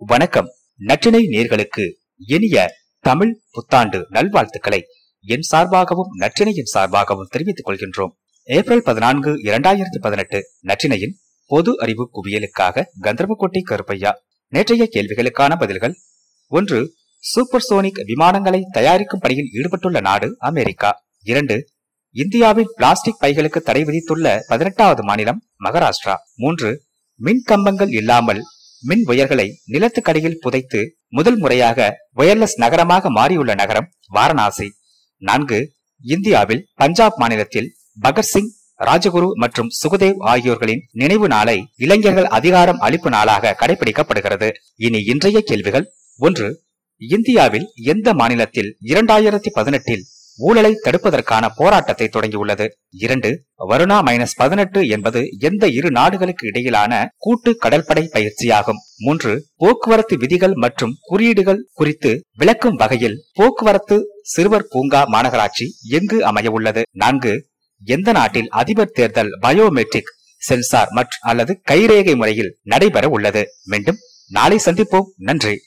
வணக்கம். நற்றினை நேர்களுக்கு இனிய தமிழ் புத்தாண்டு நல்வாழ்த்துக்களை என் சார்பாகவும் நற்றினையின் சார்பாகவும் தெரிவித்துக் கொள்கின்றோம். ஏப்ரல் பதினான்கு இரண்டாயிரத்தி பதினெட்டு நற்றினையின் பொது அறிவு குவியலுக்காக கந்தர்வக்கோட்டை கருப்பையா நேற்றைய கேள்விகளுக்கான பதில்கள். ஒன்று சூப்பர் சோனிக் விமானங்களை தயாரிக்கும் பணியில் ஈடுபட்டுள்ள நாடு அமெரிக்கா. இரண்டு இந்தியாவில் பிளாஸ்டிக் பைகளுக்கு தடை விதித்துள்ள பதினெட்டாவது மாநிலம் மகாராஷ்டிரா. மூன்று மின் கம்பங்கள் இல்லாமல் மின் ஒயர்களை நிலத்துக்கடியில் புதைத்து முதல் முறையாக ஒயர்லெஸ் நகரமாக மாறியுள்ள நகரம் வாரணாசி. நான்கு இந்தியாவில் பஞ்சாப் மாநிலத்தில் பகத்சிங் ராஜகுரு மற்றும் சுகதேவ் ஆகியோர்களின் நினைவு நாளை இளைஞர்கள் அதிகாரம் அளிப்பு நாளாக கடைபிடிக்கப்படுகிறது இனி இன்றைய கேள்விகள். ஒன்று இந்தியாவில் எந்த மாநிலத்தில் இரண்டாயிரத்தி பதினெட்டில் ஊழலை தடுப்பதற்கான போராட்டத்தை தொடங்கியுள்ளது. இரண்டு வருணா மைனஸ் பதினெட்டு என்பது எந்த இரு நாடுகளுக்கு இடையிலான கூட்டு கடற்படை பயிற்சியாகும். மூன்று போக்குவரத்து விதிகள் மற்றும் குறியீடுகள் குறித்து விளக்கும் வகையில் போக்குவரத்து சிறுவர் பூங்கா மாநகராட்சி எங்கு அமைய உள்ளது நான்கு எந்த நாட்டில் அதிபர் தேர்தல் பயோமெட்ரிக் சென்சார் மற்றும் அல்லது கைரேகை முறையில் நடைபெற உள்ளது மீண்டும் நாளை சந்திப்போம். நன்றி.